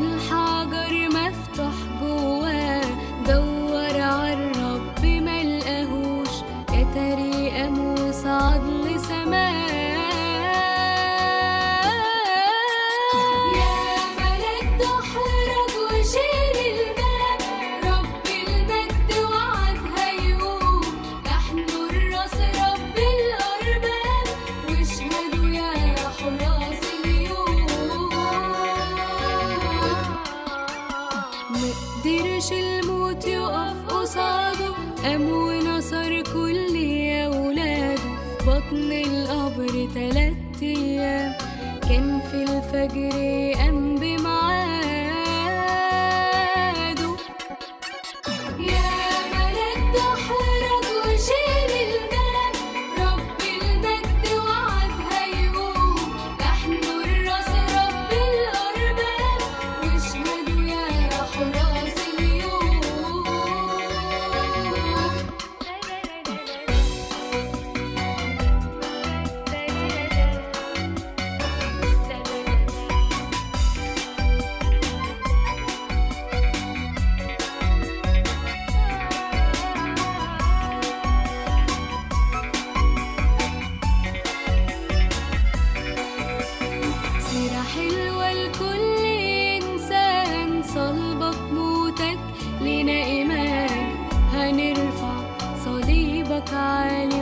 你好 مقدرش الموت يقف قصاده قام ونصر كل يا في بطن القبر تلات أيام كان في الفجر قام darling.